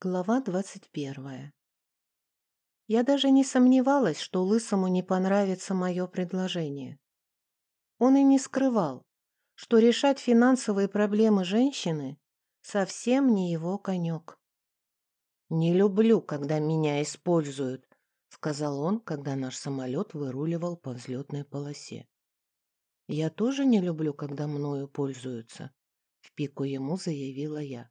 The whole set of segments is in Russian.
Глава двадцать первая. Я даже не сомневалась, что Лысому не понравится мое предложение. Он и не скрывал, что решать финансовые проблемы женщины совсем не его конек. «Не люблю, когда меня используют», — сказал он, когда наш самолет выруливал по взлетной полосе. «Я тоже не люблю, когда мною пользуются», — в пику ему заявила я.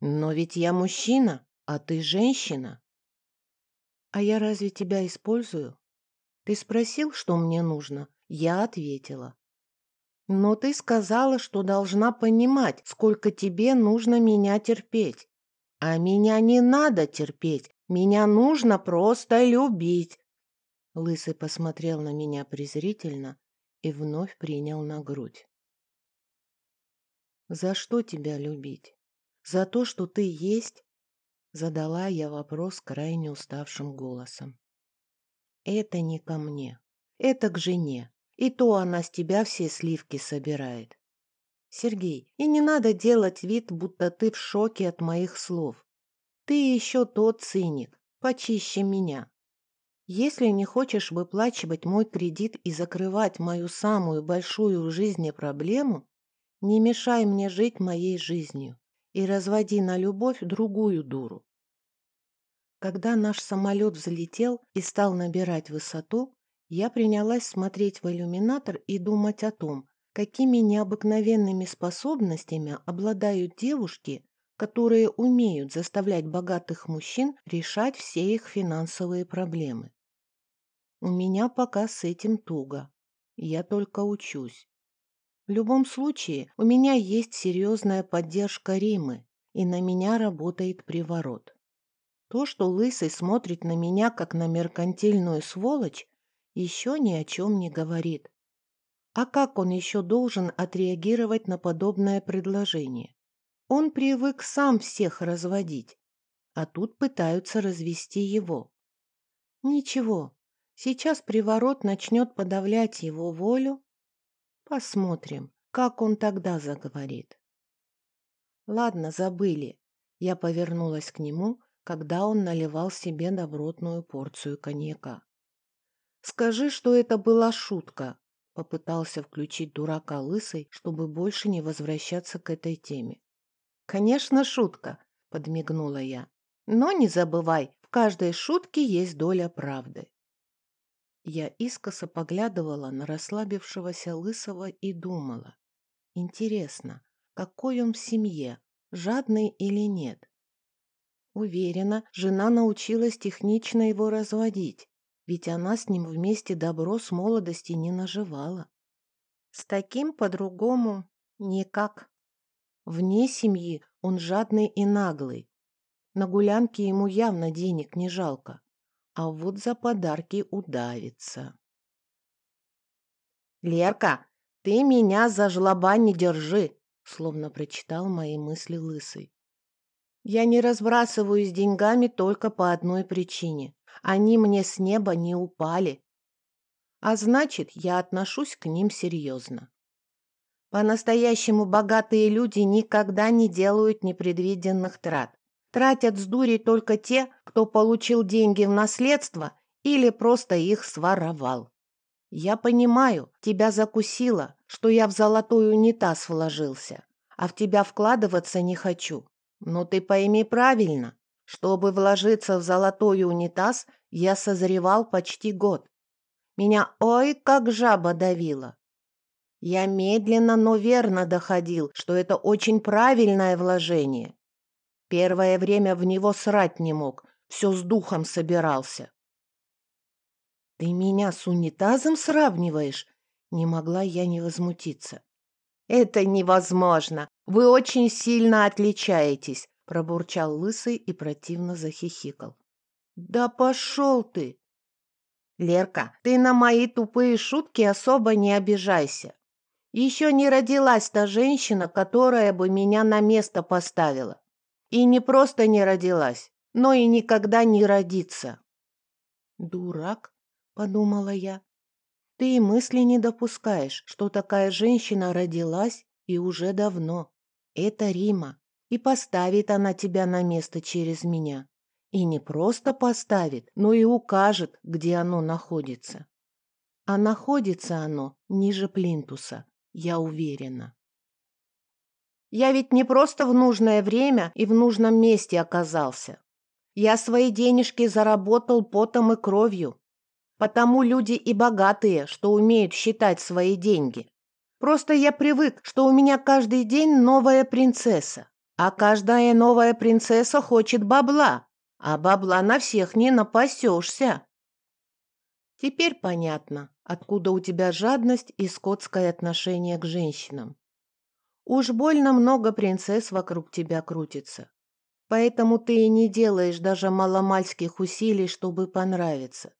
Но ведь я мужчина, а ты женщина. А я разве тебя использую? Ты спросил, что мне нужно? Я ответила. Но ты сказала, что должна понимать, сколько тебе нужно меня терпеть. А меня не надо терпеть, меня нужно просто любить. Лысый посмотрел на меня презрительно и вновь принял на грудь. За что тебя любить? За то, что ты есть?» Задала я вопрос крайне уставшим голосом. «Это не ко мне. Это к жене. И то она с тебя все сливки собирает. Сергей, и не надо делать вид, будто ты в шоке от моих слов. Ты еще тот циник, почище меня. Если не хочешь выплачивать мой кредит и закрывать мою самую большую в жизни проблему, не мешай мне жить моей жизнью и разводи на любовь другую дуру. Когда наш самолет взлетел и стал набирать высоту, я принялась смотреть в иллюминатор и думать о том, какими необыкновенными способностями обладают девушки, которые умеют заставлять богатых мужчин решать все их финансовые проблемы. У меня пока с этим туго. Я только учусь. В любом случае, у меня есть серьезная поддержка Римы, и на меня работает приворот. То, что Лысый смотрит на меня, как на меркантильную сволочь, еще ни о чем не говорит. А как он еще должен отреагировать на подобное предложение? Он привык сам всех разводить, а тут пытаются развести его. Ничего, сейчас приворот начнет подавлять его волю, Посмотрим, как он тогда заговорит. Ладно, забыли. Я повернулась к нему, когда он наливал себе добротную порцию коньяка. «Скажи, что это была шутка», — попытался включить дурака лысый, чтобы больше не возвращаться к этой теме. «Конечно, шутка», — подмигнула я. «Но не забывай, в каждой шутке есть доля правды». Я искоса поглядывала на расслабившегося Лысого и думала. Интересно, какой он в семье, жадный или нет? Уверена, жена научилась технично его разводить, ведь она с ним вместе добро с молодости не наживала. С таким по-другому никак. Вне семьи он жадный и наглый. На гулянке ему явно денег не жалко а вот за подарки удавится. «Лерка, ты меня за жлоба не держи!» Словно прочитал мои мысли лысый. «Я не разбрасываюсь деньгами только по одной причине. Они мне с неба не упали. А значит, я отношусь к ним серьезно. По-настоящему богатые люди никогда не делают непредвиденных трат. Тратят с дури только те, кто получил деньги в наследство или просто их своровал. Я понимаю, тебя закусило, что я в золотой унитаз вложился, а в тебя вкладываться не хочу. Но ты пойми правильно, чтобы вложиться в золотой унитаз, я созревал почти год. Меня ой как жаба давила. Я медленно, но верно доходил, что это очень правильное вложение. Первое время в него срать не мог, все с духом собирался. «Ты меня с унитазом сравниваешь?» Не могла я не возмутиться. «Это невозможно! Вы очень сильно отличаетесь!» Пробурчал лысый и противно захихикал. «Да пошел ты!» «Лерка, ты на мои тупые шутки особо не обижайся. Еще не родилась та женщина, которая бы меня на место поставила. И не просто не родилась, но и никогда не родится. «Дурак», — подумала я, — «ты и мысли не допускаешь, что такая женщина родилась и уже давно. Это Рима, И поставит она тебя на место через меня. И не просто поставит, но и укажет, где оно находится. А находится оно ниже плинтуса, я уверена. Я ведь не просто в нужное время и в нужном месте оказался. Я свои денежки заработал потом и кровью. Потому люди и богатые, что умеют считать свои деньги. Просто я привык, что у меня каждый день новая принцесса. А каждая новая принцесса хочет бабла. А бабла на всех не напасешься. Теперь понятно, откуда у тебя жадность и скотское отношение к женщинам. Уж больно много принцесс вокруг тебя крутится. Поэтому ты и не делаешь даже маломальских усилий, чтобы понравиться.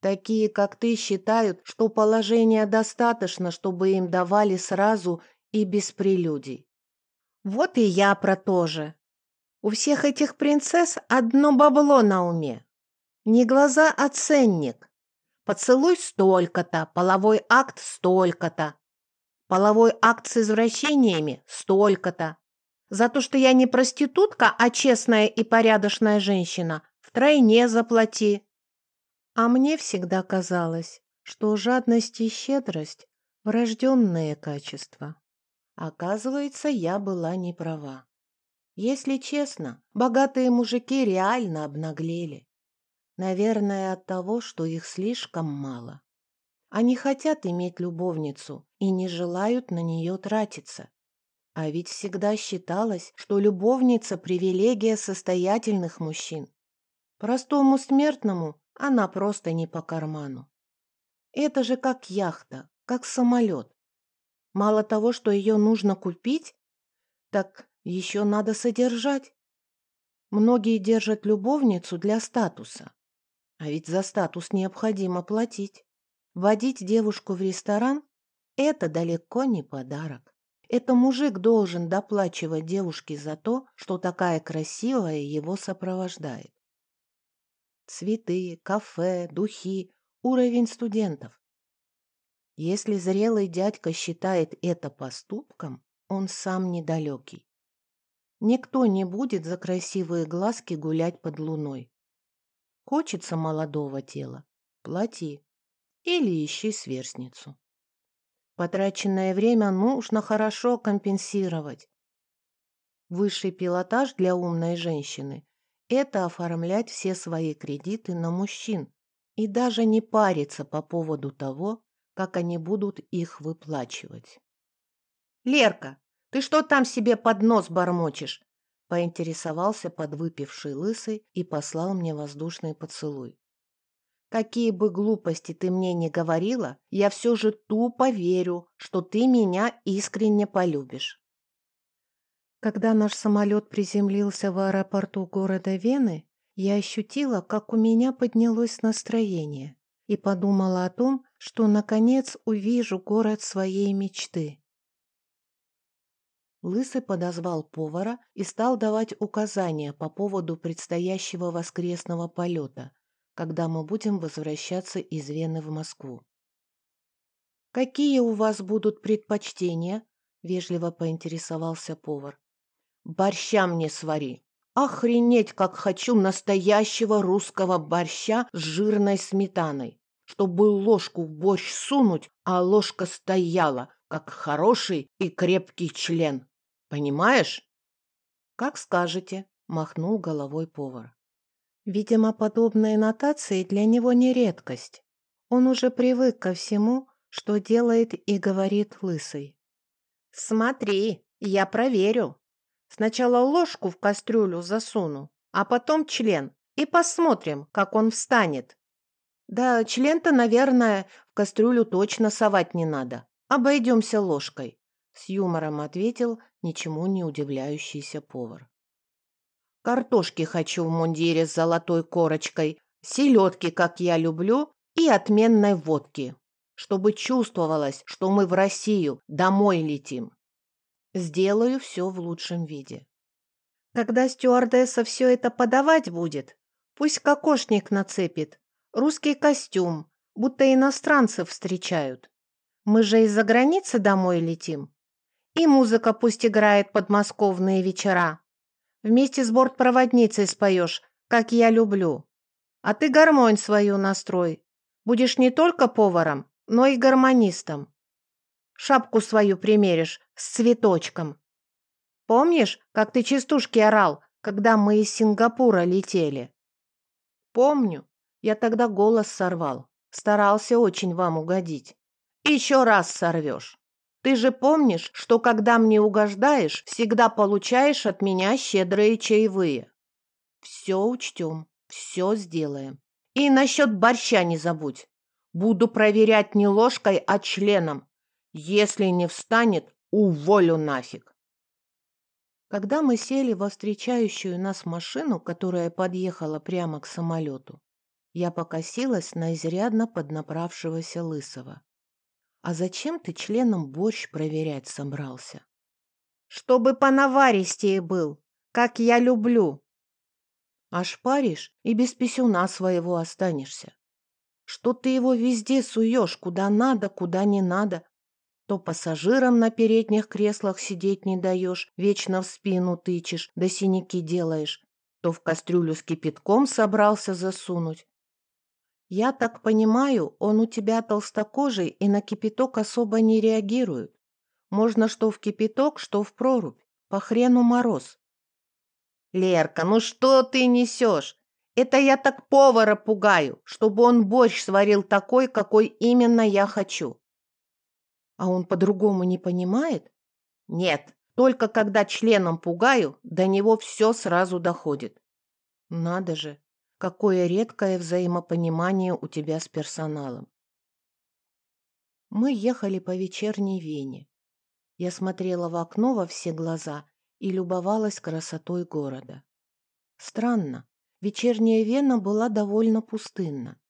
Такие, как ты, считают, что положения достаточно, чтобы им давали сразу и без прелюдий. Вот и я про то же. У всех этих принцесс одно бабло на уме. Не глаза, а ценник. Поцелуй столько-то, половой акт столько-то. Половой акт с извращениями столько-то. За то, что я не проститутка, а честная и порядочная женщина, втройне заплати. А мне всегда казалось, что жадность и щедрость – врожденные качества. Оказывается, я была не права. Если честно, богатые мужики реально обнаглели. Наверное, от того, что их слишком мало. Они хотят иметь любовницу и не желают на нее тратиться. А ведь всегда считалось, что любовница – привилегия состоятельных мужчин. Простому смертному она просто не по карману. Это же как яхта, как самолет. Мало того, что ее нужно купить, так еще надо содержать. Многие держат любовницу для статуса. А ведь за статус необходимо платить. Водить девушку в ресторан – это далеко не подарок. Это мужик должен доплачивать девушке за то, что такая красивая его сопровождает. Цветы, кафе, духи, уровень студентов. Если зрелый дядька считает это поступком, он сам недалекий. Никто не будет за красивые глазки гулять под луной. Хочется молодого тела – плати или ищи сверстницу. Потраченное время нужно хорошо компенсировать. Высший пилотаж для умной женщины – это оформлять все свои кредиты на мужчин и даже не париться по поводу того, как они будут их выплачивать. «Лерка, ты что там себе под нос бормочешь?» поинтересовался подвыпивший лысый и послал мне воздушный поцелуй. Какие бы глупости ты мне не говорила, я все же тупо верю, что ты меня искренне полюбишь. Когда наш самолет приземлился в аэропорту города Вены, я ощутила, как у меня поднялось настроение и подумала о том, что наконец увижу город своей мечты. Лысый подозвал повара и стал давать указания по поводу предстоящего воскресного полета, когда мы будем возвращаться из Вены в Москву. «Какие у вас будут предпочтения?» – вежливо поинтересовался повар. «Борща мне свари. Охренеть, как хочу настоящего русского борща с жирной сметаной, чтобы ложку в борщ сунуть, а ложка стояла, как хороший и крепкий член. Понимаешь?» «Как скажете», – махнул головой повар. Видимо, подобные нотации для него не редкость. Он уже привык ко всему, что делает и говорит лысый. «Смотри, я проверю. Сначала ложку в кастрюлю засуну, а потом член, и посмотрим, как он встанет. Да, член-то, наверное, в кастрюлю точно совать не надо. Обойдемся ложкой», — с юмором ответил ничему не удивляющийся повар. Картошки хочу в мундире с золотой корочкой, селедки, как я люблю, и отменной водки, чтобы чувствовалось, что мы в Россию домой летим. Сделаю все в лучшем виде. Когда стюардесса все это подавать будет, пусть кокошник нацепит, русский костюм, будто иностранцев встречают. Мы же из-за границы домой летим. И музыка пусть играет подмосковные вечера. Вместе с бортпроводницей споешь, как я люблю. А ты гармонь свою настрой. Будешь не только поваром, но и гармонистом. Шапку свою примеришь с цветочком. Помнишь, как ты частушки орал, когда мы из Сингапура летели? Помню. Я тогда голос сорвал. Старался очень вам угодить. Еще раз сорвешь. Ты же помнишь, что когда мне угождаешь, всегда получаешь от меня щедрые чаевые. Все учтем, все сделаем. И насчет борща не забудь. Буду проверять не ложкой, а членом. Если не встанет, уволю нафиг. Когда мы сели во встречающую нас машину, которая подъехала прямо к самолету, я покосилась на изрядно поднаправшегося Лысого. «А зачем ты членом борщ проверять собрался?» «Чтобы понаваристее был, как я люблю». «Аж паришь и без писюна своего останешься. Что ты его везде суешь, куда надо, куда не надо, то пассажирам на передних креслах сидеть не даешь, вечно в спину тычешь, да синяки делаешь, то в кастрюлю с кипятком собрался засунуть. Я так понимаю, он у тебя толстокожий и на кипяток особо не реагирует. Можно что в кипяток, что в прорубь. По хрену мороз. Лерка, ну что ты несешь? Это я так повара пугаю, чтобы он борщ сварил такой, какой именно я хочу. А он по-другому не понимает? Нет, только когда членом пугаю, до него все сразу доходит. Надо же, какое редкое взаимопонимание у тебя с персоналом. Мы ехали по вечерней Вене. Я смотрела в окно во все глаза и любовалась красотой города. Странно, вечерняя Вена была довольно пустынна.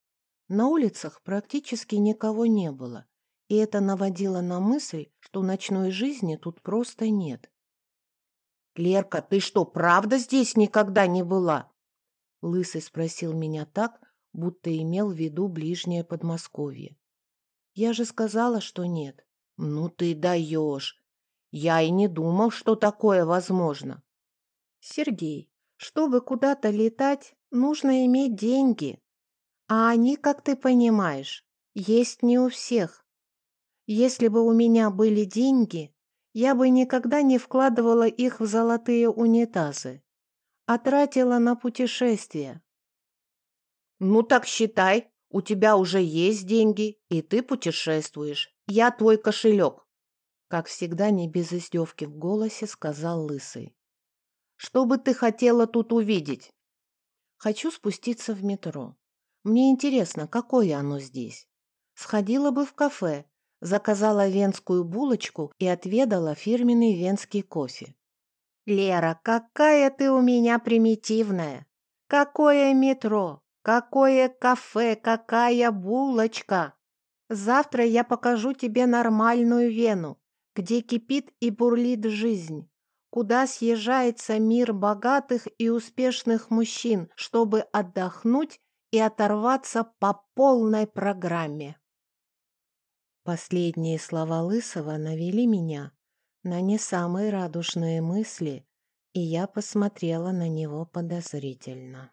На улицах практически никого не было и это наводило на мысль, что ночной жизни тут просто нет. «Лерка, ты что, правда здесь никогда не была?» Лысый спросил меня так, будто имел в виду ближнее Подмосковье. «Я же сказала, что нет». «Ну ты даешь! Я и не думал, что такое возможно». «Сергей, чтобы куда-то летать, нужно иметь деньги. А они, как ты понимаешь, есть не у всех. Если бы у меня были деньги, я бы никогда не вкладывала их в золотые унитазы, а тратила на путешествия. Ну так считай, у тебя уже есть деньги, и ты путешествуешь. Я твой кошелек. Как всегда, не без издевки в голосе сказал Лысый. Что бы ты хотела тут увидеть? Хочу спуститься в метро. Мне интересно, какое оно здесь. Сходила бы в кафе, заказала венскую булочку и отведала фирменный венский кофе. «Лера, какая ты у меня примитивная! Какое метро! Какое кафе! Какая булочка! Завтра я покажу тебе нормальную Вену, где кипит и бурлит жизнь, куда съезжается мир богатых и успешных мужчин, чтобы отдохнуть и оторваться по полной программе. Последние слова Лысого навели меня на не самые радушные мысли, и я посмотрела на него подозрительно.